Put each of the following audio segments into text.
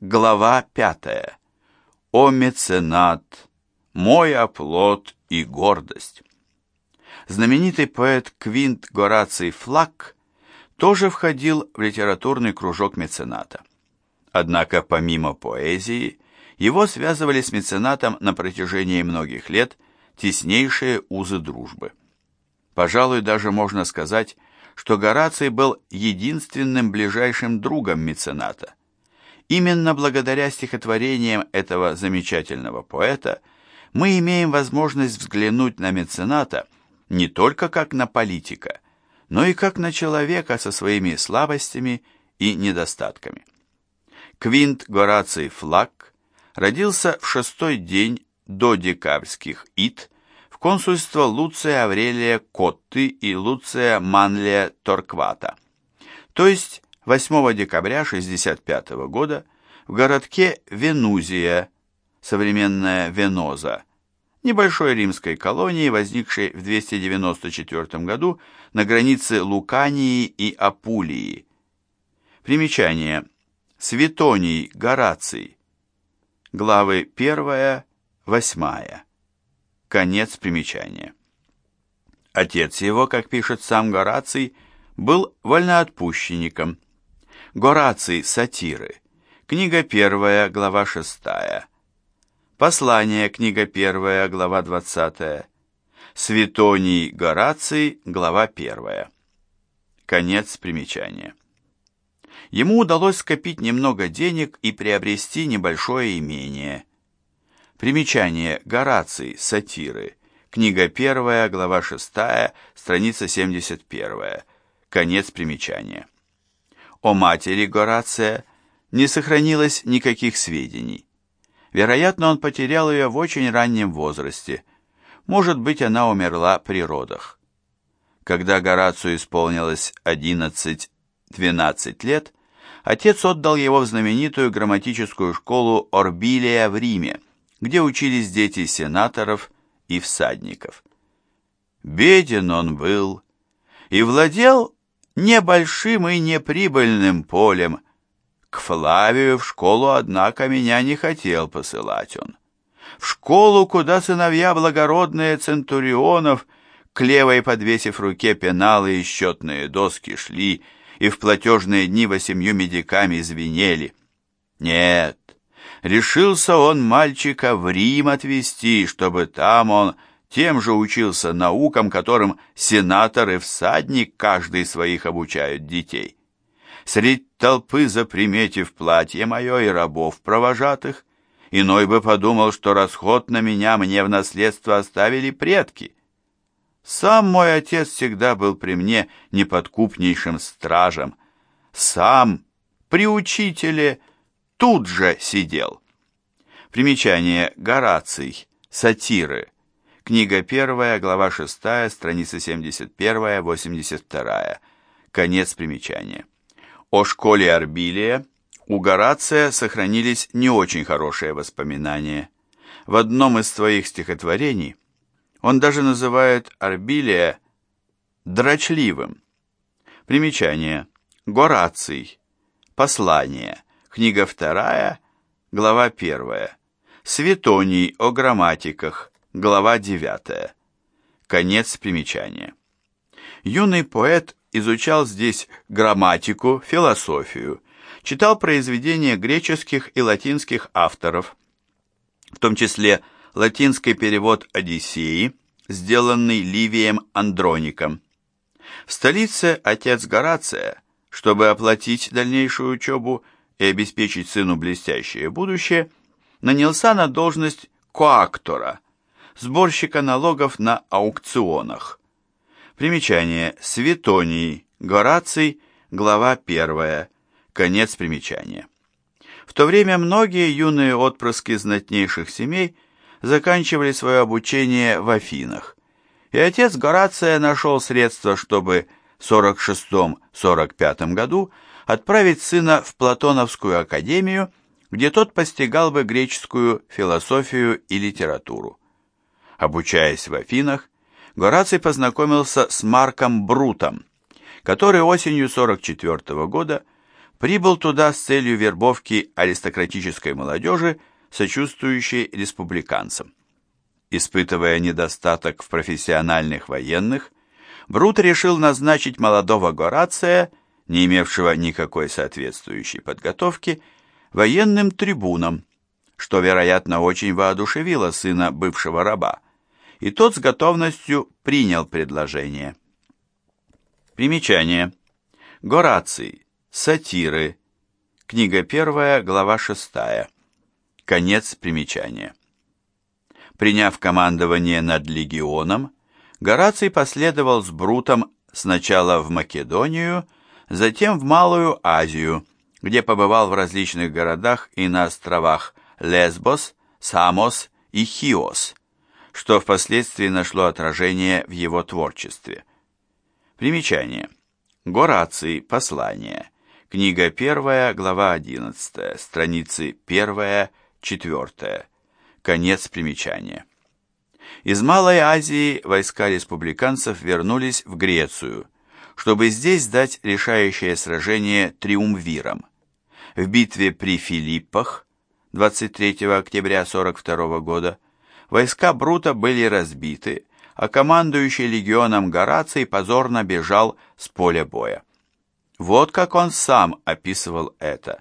Глава пятая. О меценат, мой оплот и гордость. Знаменитый поэт Квинт Гораций Флаг тоже входил в литературный кружок мецената. Однако помимо поэзии, его связывали с меценатом на протяжении многих лет теснейшие узы дружбы. Пожалуй, даже можно сказать, что Гораций был единственным ближайшим другом мецената. Именно благодаря стихотворениям этого замечательного поэта мы имеем возможность взглянуть на мецената не только как на политика, но и как на человека со своими слабостями и недостатками. Квинт Гораций Флаг родился в шестой день до декабрьских ид в консульство Луция Аврелия Котты и Луция Манлия Торквата, то есть 8 декабря 65 года в городке Венузия, современная Веноза, небольшой римской колонии, возникшей в 294 году на границе Лукании и Апулии. Примечание. Светоний, Гораций. Главы 1-8. Конец примечания. Отец его, как пишет сам Гораций, был вольноотпущенником. Гораций сатиры. Книга 1, глава 6. Послание, книга 1, глава 20. Светоний Гораций, глава 1. Конец примечания. Ему удалось скопить немного денег и приобрести небольшое имение. Примечание Гораций, сатиры. Книга 1, глава 6, страница 71. Конец примечания. О матери Горация не сохранилось никаких сведений. Вероятно, он потерял ее в очень раннем возрасте. Может быть, она умерла при родах. Когда Горацию исполнилось 11-12 лет, отец отдал его в знаменитую грамматическую школу Орбилия в Риме, где учились дети сенаторов и всадников. Беден он был и владел небольшим и неприбыльным полем, к Флавию в школу, однако, меня не хотел посылать он. В школу, куда сыновья благородные центурионов, к левой подвесив руке пеналы и счетные доски шли, и в платежные дни восемью медиками звенели. Нет, решился он мальчика в Рим отвезти, чтобы там он тем же учился наукам, которым сенатор и всадник каждый своих обучают детей. Средь толпы, заприметив платье мое и рабов провожатых, иной бы подумал, что расход на меня мне в наследство оставили предки. Сам мой отец всегда был при мне неподкупнейшим стражем. Сам при учителе тут же сидел. Примечание Гораций, сатиры. Книга первая, глава шестая, страница 71-82. Конец примечания. О школе Арбилия у Горация сохранились не очень хорошие воспоминания. В одном из своих стихотворений он даже называет Арбилия дрочливым. Примечание. Гораций. Послание. Книга вторая, глава первая. Светоний о грамматиках. Глава девятая. Конец примечания. Юный поэт изучал здесь грамматику, философию, читал произведения греческих и латинских авторов, в том числе латинский перевод «Одиссеи», сделанный Ливием Андроником. В столице отец Горация, чтобы оплатить дальнейшую учебу и обеспечить сыну блестящее будущее, нанялся на должность коактора, сборщика налогов на аукционах. Примечание. Светоний. Гораций. Глава 1. Конец примечания. В то время многие юные отпрыски знатнейших семей заканчивали свое обучение в Афинах, и отец Горация нашел средства, чтобы в 46-45 году отправить сына в Платоновскую академию, где тот постигал бы греческую философию и литературу. Обучаясь в Афинах, Гораций познакомился с Марком Брутом, который осенью 44 года прибыл туда с целью вербовки аристократической молодежи, сочувствующей республиканцам. Испытывая недостаток в профессиональных военных, Брут решил назначить молодого Горация, не имевшего никакой соответствующей подготовки, военным трибуном, что, вероятно, очень воодушевило сына бывшего раба, и тот с готовностью принял предложение. Примечание. Гораций. Сатиры. Книга первая, глава шестая. Конец примечания. Приняв командование над легионом, Гораций последовал с Брутом сначала в Македонию, затем в Малую Азию, где побывал в различных городах и на островах Лесбос, Самос и Хиос, что впоследствии нашло отражение в его творчестве. Примечание. Гораций. Послание. Книга 1, глава 11, страницы 1, 4. Конец примечания. Из Малой Азии войска республиканцев вернулись в Грецию, чтобы здесь дать решающее сражение триумвирам. В битве при Филиппах 23 октября 42 года войска Брута были разбиты, а командующий легионом Гораций позорно бежал с поля боя. Вот как он сам описывал это.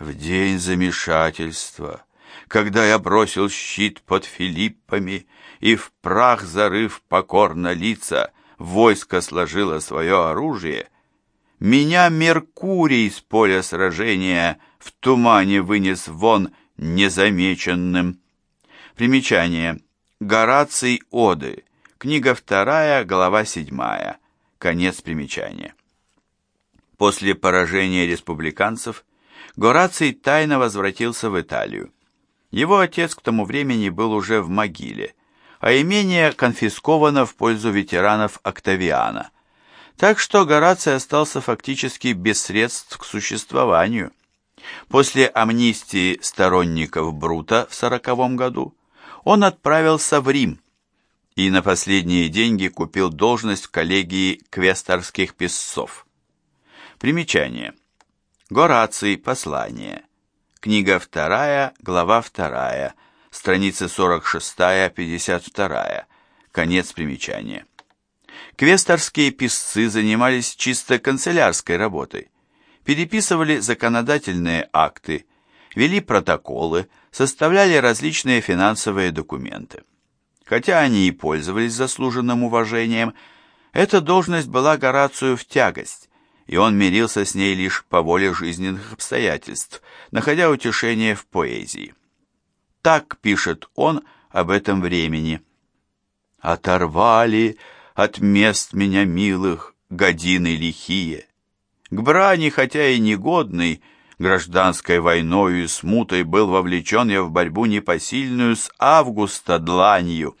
«В день замешательства когда я бросил щит под Филиппами и в прах зарыв покорно лица, войско сложило свое оружие, меня Меркурий с поля сражения в тумане вынес вон незамеченным. Примечание. Гораций Оды. Книга вторая, глава седьмая. Конец примечания. После поражения республиканцев Гораций тайно возвратился в Италию. Его отец к тому времени был уже в могиле, а имение конфисковано в пользу ветеранов Октавиана. Так что Гораций остался фактически без средств к существованию. После амнистии сторонников Брута в сороковом году он отправился в Рим и на последние деньги купил должность в коллегии квесторских писцов. Примечание. Гораций. Послание. Книга 2, глава 2, страницы 46-52, конец примечания. Квесторские писцы занимались чисто канцелярской работой, переписывали законодательные акты, вели протоколы, составляли различные финансовые документы. Хотя они и пользовались заслуженным уважением, эта должность была Горацию в тягость, и он мирился с ней лишь по воле жизненных обстоятельств, находя утешение в поэзии. Так пишет он об этом времени. «Оторвали от мест меня милых годины лихие. К брани, хотя и негодный, гражданской войною и смутой был вовлечен я в борьбу непосильную с августа дланью.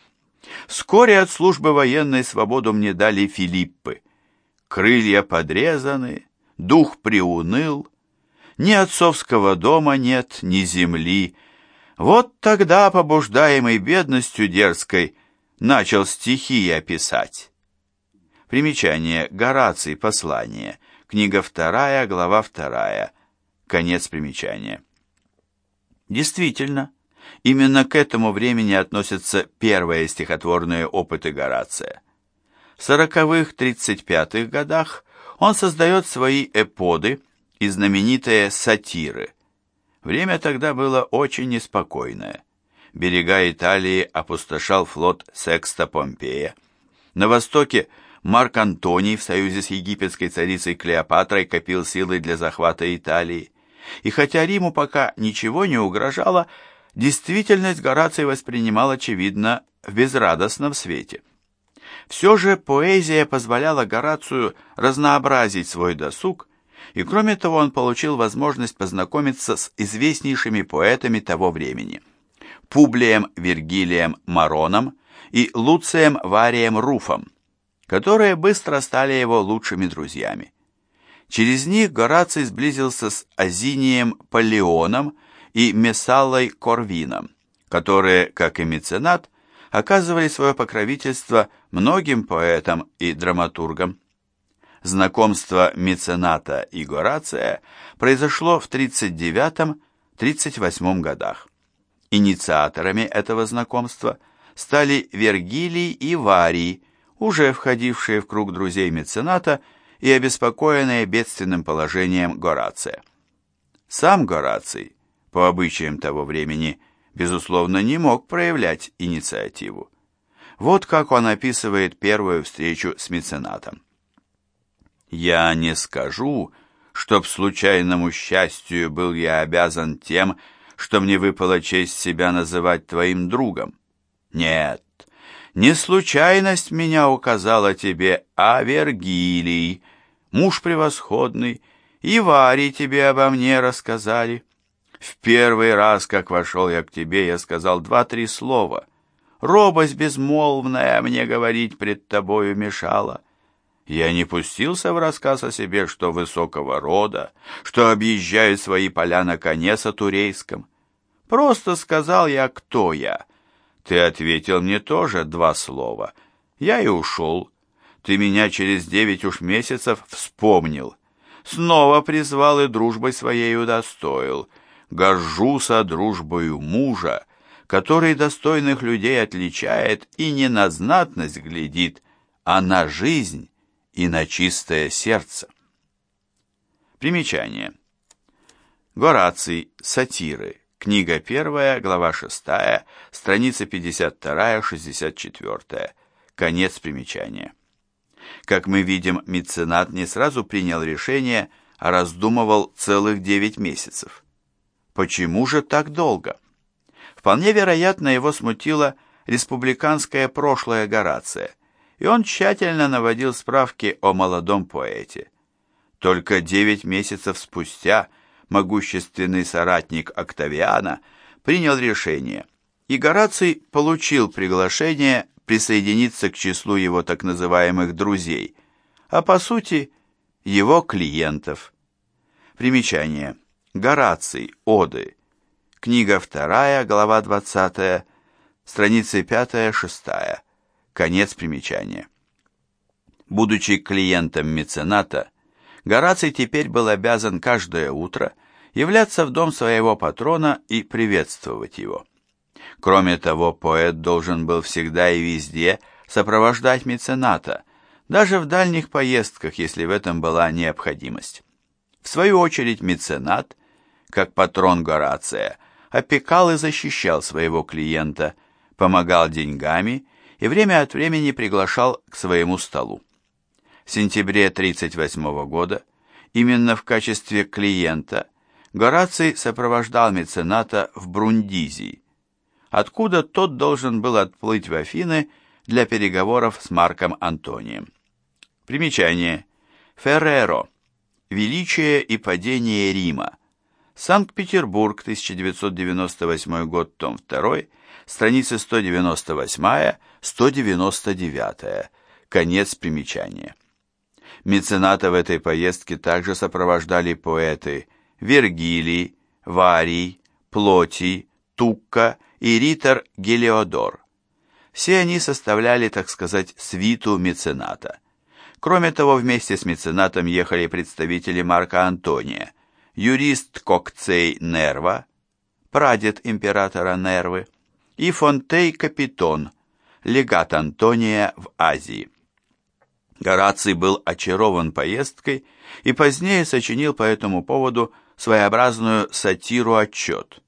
Вскоре от службы военной свободу мне дали Филиппы крылья подрезаны, дух приуныл, ни отцовского дома нет, ни земли. Вот тогда, побуждаемый бедностью дерзкой, начал стихи описать. Примечание. Гораций. Послание. Книга вторая, глава вторая. Конец примечания. Действительно, именно к этому времени относятся первые стихотворные опыты Горация. В сороковых-тридцать пятых годах он создает свои эподы и знаменитые сатиры. Время тогда было очень неспокойное. Берега Италии опустошал флот Секста Помпея. На востоке Марк Антоний в союзе с египетской царицей Клеопатрой копил силы для захвата Италии. И хотя Риму пока ничего не угрожало, действительность Гораций воспринимал, очевидно, в безрадостном свете. Все же поэзия позволяла Горацию разнообразить свой досуг, и кроме того он получил возможность познакомиться с известнейшими поэтами того времени – Публием Вергилием Мароном и Луцием Варием Руфом, которые быстро стали его лучшими друзьями. Через них Гораций сблизился с Азинием Палеоном и Месаллой Корвином, которые, как и меценат, оказывали свое покровительство многим поэтам и драматургам. Знакомство мецената и Горация произошло в 39-38 годах. Инициаторами этого знакомства стали Вергилий и Варий, уже входившие в круг друзей мецената и обеспокоенные бедственным положением Горация. Сам Гораций, по обычаям того времени, безусловно, не мог проявлять инициативу. Вот как он описывает первую встречу с меценатом. «Я не скажу, чтоб случайному счастью был я обязан тем, что мне выпала честь себя называть твоим другом. Нет, не случайность меня указала тебе, а Вергилий, муж превосходный, и Вари тебе обо мне рассказали. В первый раз, как вошел я к тебе, я сказал два-три слова. Робость безмолвная мне говорить пред тобою мешала. Я не пустился в рассказ о себе, что высокого рода, что объезжаю свои поля на коне сатурейском. Просто сказал я, кто я. Ты ответил мне тоже два слова. Я и ушел. Ты меня через девять уж месяцев вспомнил. Снова призвал и дружбой своей удостоил. Горжуся дружбою мужа, который достойных людей отличает и не на знатность глядит, а на жизнь и на чистое сердце. Примечание. Гораций. Сатиры. Книга 1, глава 6, страница 52-64. Конец примечания. Как мы видим, меценат не сразу принял решение, а раздумывал целых 9 месяцев. Почему же так долго? Вполне вероятно, его смутило республиканское прошлое Горация – и он тщательно наводил справки о молодом поэте. Только девять месяцев спустя могущественный соратник Октавиана принял решение, и Гораций получил приглашение присоединиться к числу его так называемых «друзей», а по сути его клиентов. Примечание. Гораций. Оды. Книга 2, глава 20, страницы 5-6. Конец примечания. Будучи клиентом мецената, Гораций теперь был обязан каждое утро являться в дом своего патрона и приветствовать его. Кроме того, поэт должен был всегда и везде сопровождать мецената, даже в дальних поездках, если в этом была необходимость. В свою очередь меценат, как патрон Горация, опекал и защищал своего клиента, помогал деньгами и время от времени приглашал к своему столу. В сентябре 1938 года именно в качестве клиента Гораций сопровождал мецената в Брундизии, откуда тот должен был отплыть в Афины для переговоров с Марком Антонием. Примечание. Ферреро. Величие и падение Рима. Санкт-Петербург, 1998 год, том 2, страницы 198-199, конец примечания. Мецената в этой поездке также сопровождали поэты Вергилий, Варий, Плотий, Тукка и Ритор Гелиодор. Все они составляли, так сказать, свиту мецената. Кроме того, вместе с меценатом ехали представители Марка Антония, юрист Кокцей Нерва, прадед императора Нервы, и Фонтей Капитон, легат Антония в Азии. Гораций был очарован поездкой и позднее сочинил по этому поводу своеобразную сатиру-отчет,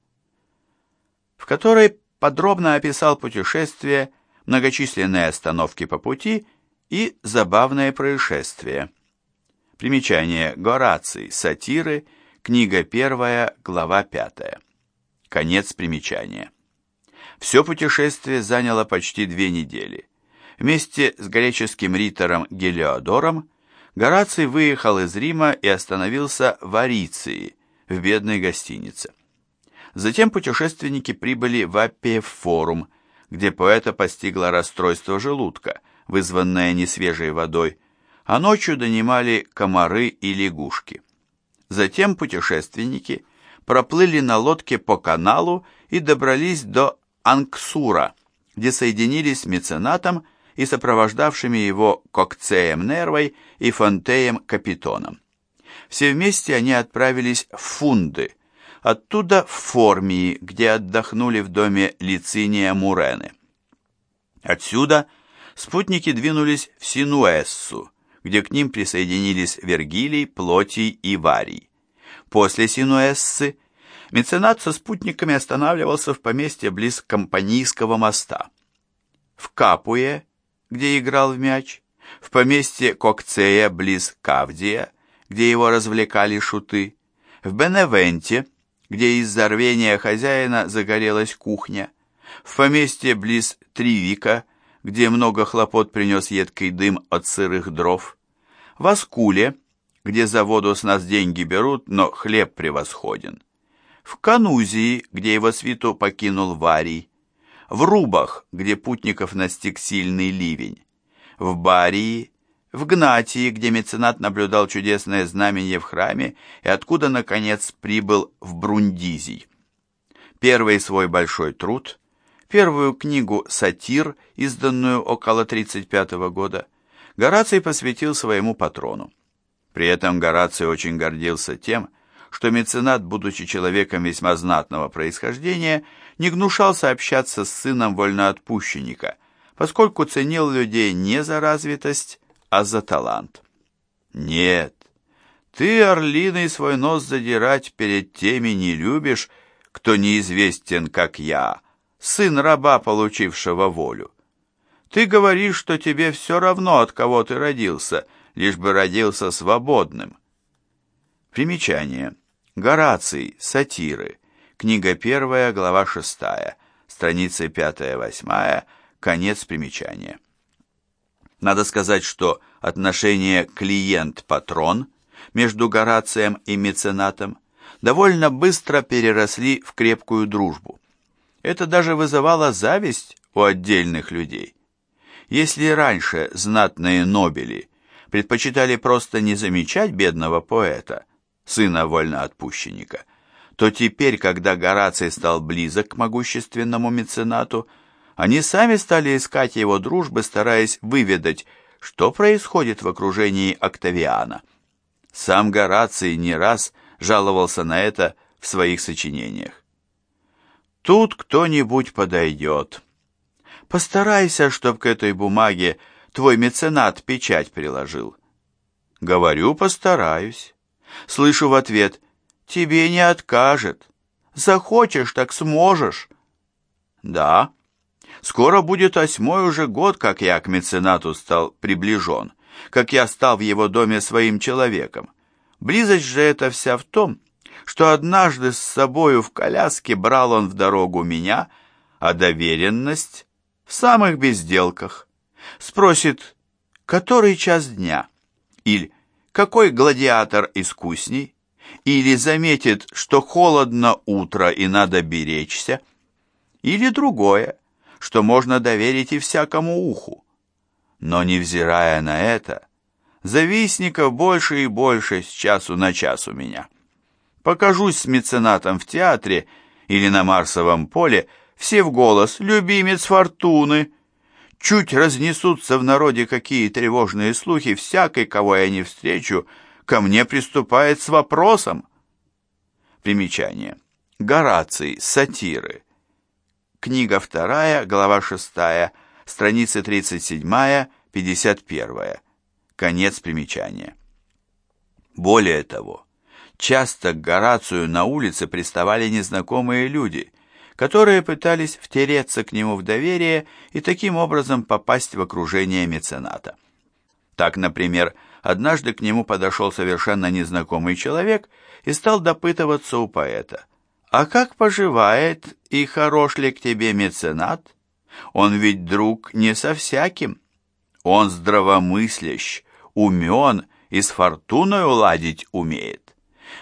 в которой подробно описал путешествие, многочисленные остановки по пути и забавные происшествия. Примечание Гораций, сатиры, книга 1, глава 5. Конец примечания. Все путешествие заняло почти две недели. Вместе с греческим ритором Гелиодором Гораций выехал из Рима и остановился в Ариции, в бедной гостинице. Затем путешественники прибыли в Аппиефорум, где поэта постигло расстройство желудка, вызванное несвежей водой, а ночью донимали комары и лягушки. Затем путешественники проплыли на лодке по каналу и добрались до Анксура, где соединились с меценатом и сопровождавшими его Кокцеем Нервой и Фонтеем Капитоном. Все вместе они отправились в Фунды, оттуда в Формии, где отдохнули в доме Лициния Мурены. Отсюда спутники двинулись в Синуэссу, где к ним присоединились Вергилий, Плотий и Варий. После Синуэссы меценат со спутниками останавливался в поместье близ Компанийского моста. В Капуе, где играл в мяч, в поместье Кокцея близ Кавдия, где его развлекали шуты, в Беневенте, где из-за рвения хозяина загорелась кухня, в поместье близ Тривика, где много хлопот принес едкий дым от сырых дров, в Аскуле, где за воду с нас деньги берут, но хлеб превосходен, в Канузии, где его свиту покинул Варий, в Рубах, где путников настиг сильный ливень, в Барии, в Гнатии, где меценат наблюдал чудесное знамение в храме и откуда, наконец, прибыл в Брундизий. Первый свой большой труд, первую книгу «Сатир», изданную около 35 года, Гораций посвятил своему патрону. При этом Гораций очень гордился тем, что меценат, будучи человеком весьма знатного происхождения, не гнушался общаться с сыном вольноотпущенника, поскольку ценил людей не за развитость, а за талант. Нет, ты, орлиный, свой нос задирать перед теми не любишь, кто неизвестен, как я, сын раба, получившего волю. Ты говоришь, что тебе все равно, от кого ты родился, лишь бы родился свободным. Примечание. Гораций, сатиры. Книга первая, глава шестая, страницы пятая-восьмая, конец примечания. Надо сказать, что отношения клиент-патрон между Горацием и меценатом довольно быстро переросли в крепкую дружбу. Это даже вызывало зависть у отдельных людей. Если раньше знатные нобели предпочитали просто не замечать бедного поэта, сына вольноотпущенника, то теперь, когда Гораций стал близок к могущественному меценату, они сами стали искать его дружбы, стараясь выведать, что происходит в окружении Октавиана. Сам Гораций не раз жаловался на это в своих сочинениях. «Тут кто-нибудь подойдет. Постарайся, чтоб к этой бумаге твой меценат печать приложил». «Говорю, постараюсь». Слышу в ответ, «Тебе не откажет. Захочешь, так сможешь». «Да, Скоро будет восьмой уже год, как я к меценату стал приближен, как я стал в его доме своим человеком. Близость же эта вся в том, что однажды с собою в коляске брал он в дорогу меня, а доверенность в самых безделках. Спросит, который час дня, или какой гладиатор искусней, или заметит, что холодно утро и надо беречься, или другое, что можно доверить и всякому уху. Но, невзирая на это, завистников больше и больше с часу на час у меня. Покажусь с меценатом в театре или на Марсовом поле, все в голос «Любимец Фортуны!» Чуть разнесутся в народе какие тревожные слухи, всякий, кого я не встречу, ко мне приступает с вопросом. Примечание. Гораций, сатиры. Книга вторая, глава шестая, страницы 37-51. Конец примечания. Более того, часто к Горацию на улице приставали незнакомые люди, которые пытались втереться к нему в доверие и таким образом попасть в окружение мецената. Так, например, однажды к нему подошел совершенно незнакомый человек и стал допытываться у поэта – «А как поживает и хорош ли к тебе меценат? Он ведь друг не со всяким. Он здравомыслящ, умен и с фортуной уладить умеет.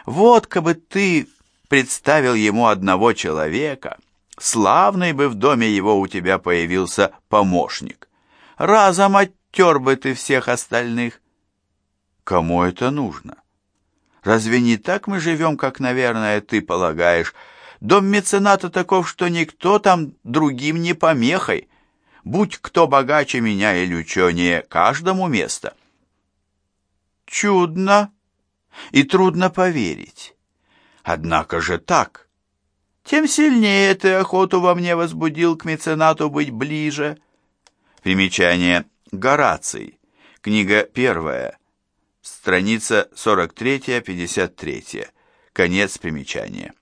Вот бы ты представил ему одного человека, славный бы в доме его у тебя появился помощник. Разом оттер бы ты всех остальных. Кому это нужно? Разве не так мы живем, как, наверное, ты полагаешь? Дом мецената таков, что никто там другим не помехой. Будь кто богаче меня или ученее, каждому место. Чудно и трудно поверить. Однако же так. Тем сильнее ты охоту во мне возбудил к меценату быть ближе. Примечание. Гораций. Книга первая. Страница 43-53. Конец примечания.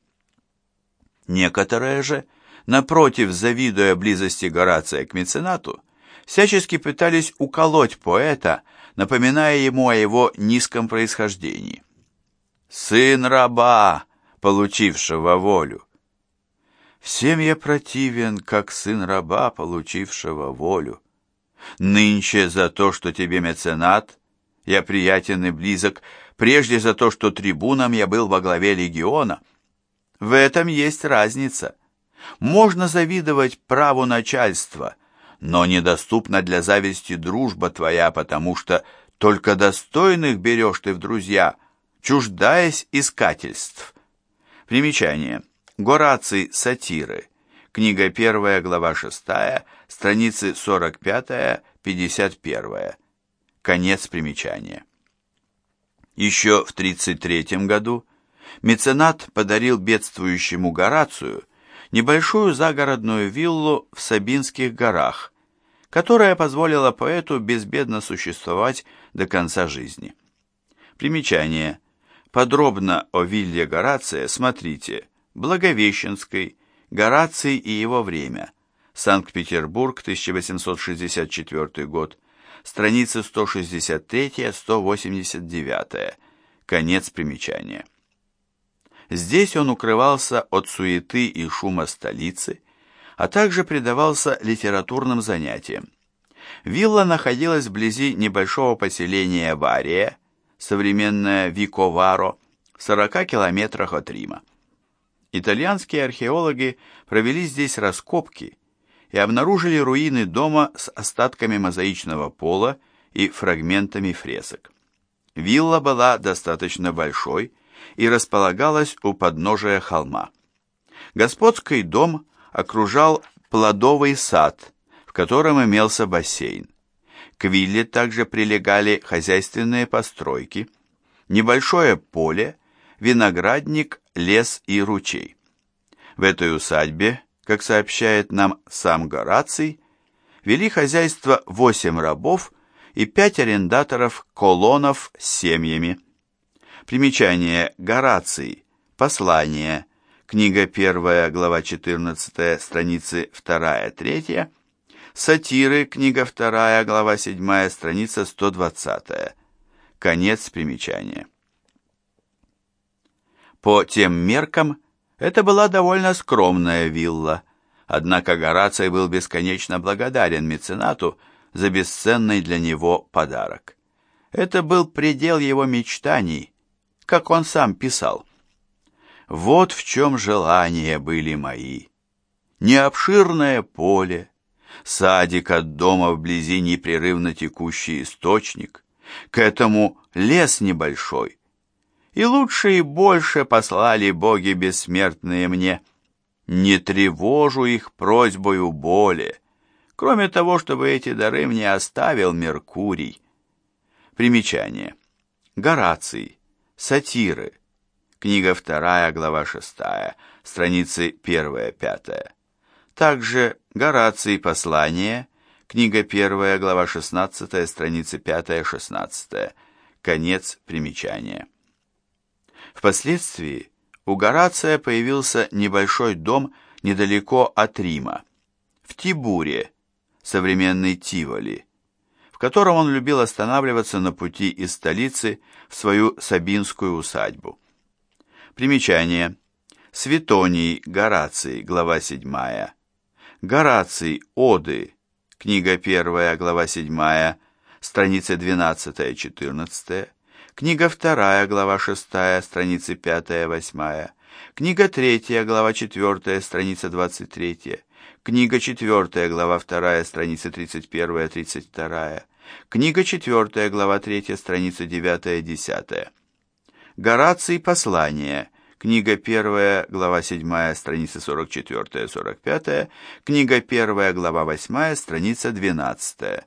Некоторые же, напротив, завидуя близости Горация к меценату, всячески пытались уколоть поэта, напоминая ему о его низком происхождении. «Сын раба, получившего волю!» «Всем я противен, как сын раба, получившего волю. Нынче за то, что тебе меценат, я приятен и близок, прежде за то, что трибуном я был во главе легиона. В этом есть разница. Можно завидовать праву начальства, но недоступна для зависти дружба твоя, потому что только достойных берешь ты в друзья, чуждаясь искательств. Примечание. Гораций сатиры. Книга 1, глава 6, страницы 45-51. Конец примечания. Еще в 33 году меценат подарил бедствующему Горацию небольшую загородную виллу в Сабинских горах, которая позволила поэту безбедно существовать до конца жизни. Примечание. Подробно о вилле Горация смотрите Благовещенской, Гораций и его время, Санкт-Петербург, 1864 год, страницы 163-189, конец примечания. Здесь он укрывался от суеты и шума столицы, а также предавался литературным занятиям. Вилла находилась вблизи небольшого поселения Вария, современное Виковаро, в 40 километрах от Рима. Итальянские археологи провели здесь раскопки и обнаружили руины дома с остатками мозаичного пола и фрагментами фресок. Вилла была достаточно большой и располагалась у подножия холма. Господский дом окружал плодовый сад, в котором имелся бассейн. К вилле также прилегали хозяйственные постройки, небольшое поле, виноградник, лес и ручей. В этой усадьбе как сообщает нам сам Гораций, вели хозяйство восемь рабов и пять арендаторов колонов с семьями. Примечание Гораций, послание, книга 1, глава 14, страницы 2-3, сатиры, книга 2, глава 7, страница 120, конец примечания. По тем меркам, это была довольно скромная вилла, однако Гораций был бесконечно благодарен меценату за бесценный для него подарок. Это был предел его мечтаний, как он сам писал. «Вот в чем желания были мои. Необширное поле, садик от дома вблизи непрерывно текущий источник, к этому лес небольшой, и лучше и больше послали боги бессмертные мне. Не тревожу их просьбою боли, кроме того, чтобы эти дары мне оставил Меркурий. Примечание. Гораций. Сатиры. Книга 2, глава 6, страницы 1-5. Также Гораций. Послание. Книга 1, глава 16, страницы 5-16. Конец примечания. Впоследствии у Горация появился небольшой дом недалеко от Рима, в Тибуре, современный Тиволи, в котором он любил останавливаться на пути из столицы в свою Сабинскую усадьбу. Примечание. Светоний, Гораций, глава 7. Гораций, Оды, книга 1, глава 7, страницы 12-14. Книга 2, глава 6, страницы 5-8. Книга 3, глава 4, страница 23. Книга 4, глава 2, страница 31-32. Книга 4, глава 3, страница 9-10. Гораций послание. книга 1, глава 7, страница 44-45, книга 1, глава 8, страница 12.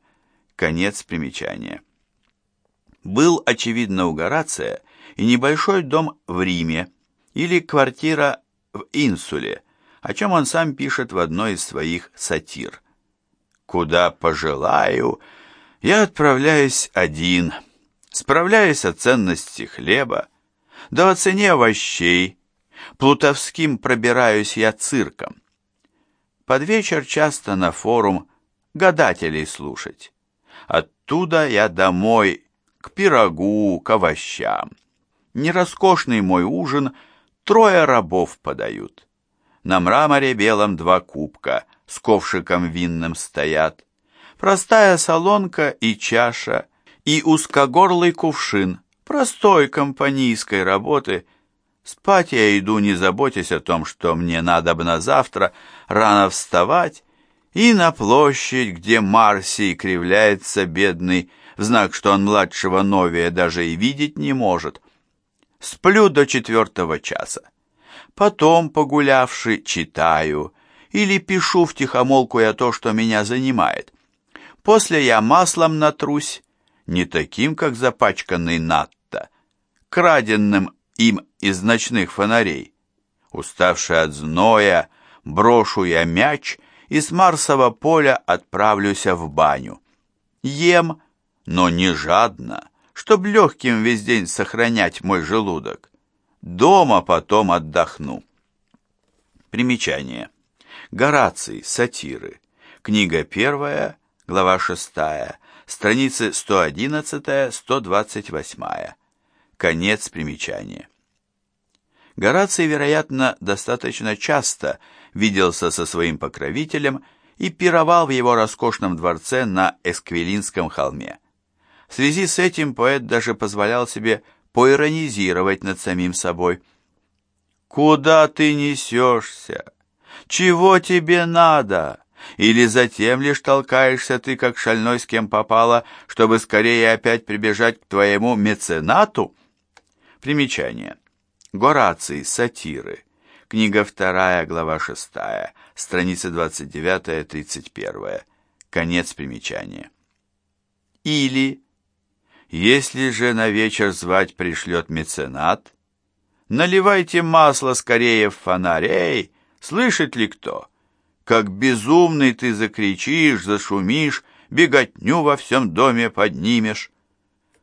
Конец примечания. Был, очевидно, у Горация и небольшой дом в Риме, или квартира в Инсуле, о чем он сам пишет в одной из своих сатир. «Куда пожелаю, я отправляюсь один, справляясь о ценности хлеба, да о цене овощей, плутовским пробираюсь я цирком. Под вечер часто на форум гадателей слушать. Оттуда я домой, к пирогу, к овощам. Нероскошный мой ужин трое рабов подают. На мраморе белом два кубка с ковшиком винным стоят. Простая солонка и чаша, и узкогорлый кувшин, простой компанийской работы. Спать я иду, не заботясь о том, что мне надо бы на завтра рано вставать, и на площадь, где Марсий кривляется бедный, в знак, что он младшего Новия даже и видеть не может. Сплю до четвертого часа. Потом, погулявши, читаю или пишу в тихомолку я то, что меня занимает. После я маслом натрусь, не таким, как запачканный Натта, краденным им из ночных фонарей. Уставший от зноя, брошу я мяч и с Марсового поля отправлюсь в баню. Ем, но не жадно, чтоб легким весь день сохранять мой желудок. Дома потом отдохну. Примечание. Гораций, сатиры. Книга первая, глава шестая, страницы 111-128. Конец примечания. Гораций, вероятно, достаточно часто виделся со своим покровителем и пировал в его роскошном дворце на Эсквилинском холме. В связи с этим поэт даже позволял себе поиронизировать над самим собой. «Куда ты несешься? Чего тебе надо? Или затем лишь толкаешься ты, как шальной с кем попало, чтобы скорее опять прибежать к твоему меценату?» Примечание. Гораций, сатиры. Книга 2, глава 6, страница 29-31. Конец примечания. Или если же на вечер звать пришлет меценат, наливайте масло скорее в фонарь, эй, слышит ли кто? Как безумный ты закричишь, зашумишь, беготню во всем доме поднимешь.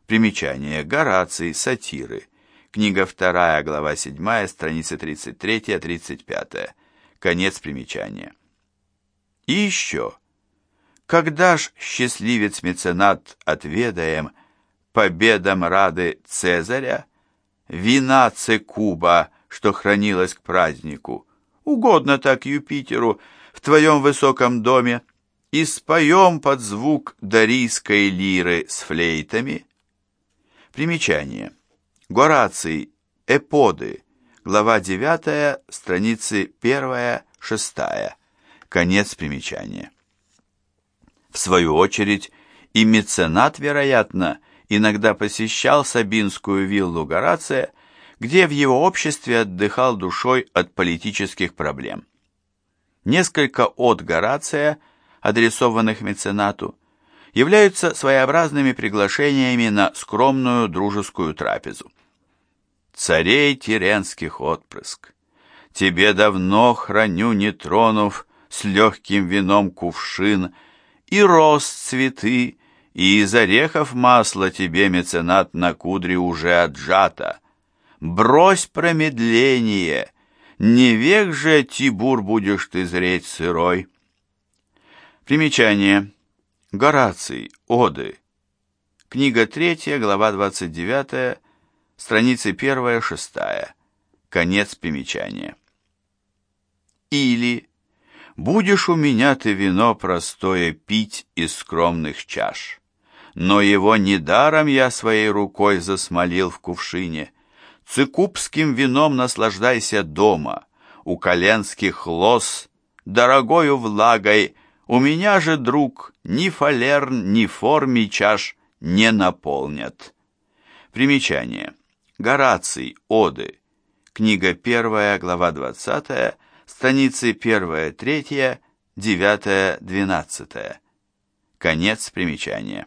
Примечание. Гораций. Сатиры. Книга 2, глава 7, страницы 33-35. Конец примечания. И еще. Когда ж счастливец-меценат отведаем – победам Рады Цезаря, вина цекуба, что хранилось к празднику, угодно так Юпитеру в твоем высоком доме, и споем под звук дарийской лиры с флейтами. Примечание. Гораций, Эподы, глава 9, страницы 1-6. Конец примечания. В свою очередь, и меценат, вероятно, иногда посещал Сабинскую виллу Горация, где в его обществе отдыхал душой от политических проблем. Несколько от Горация, адресованных меценату, являются своеобразными приглашениями на скромную дружескую трапезу. «Царей тиренских отпрыск, тебе давно храню, не тронув, с легким вином кувшин, и роз цветы, и из орехов масло тебе, меценат, на кудри уже отжато. Брось промедление, не век же, Тибур, будешь ты зреть сырой. Примечание. Гораций. Оды. Книга 3, глава 29, страницы 1-6. Конец примечания. Или «Будешь у меня ты вино простое пить из скромных чаш» но его недаром я своей рукой засмолил в кувшине. Цикубским вином наслаждайся дома, у коленских лос, дорогою влагой, у меня же, друг, ни фалерн, ни форми чаш не наполнят. Примечание. Гораций, Оды. Книга 1, глава 20, страницы 1, 3, 9, 12. Конец примечания.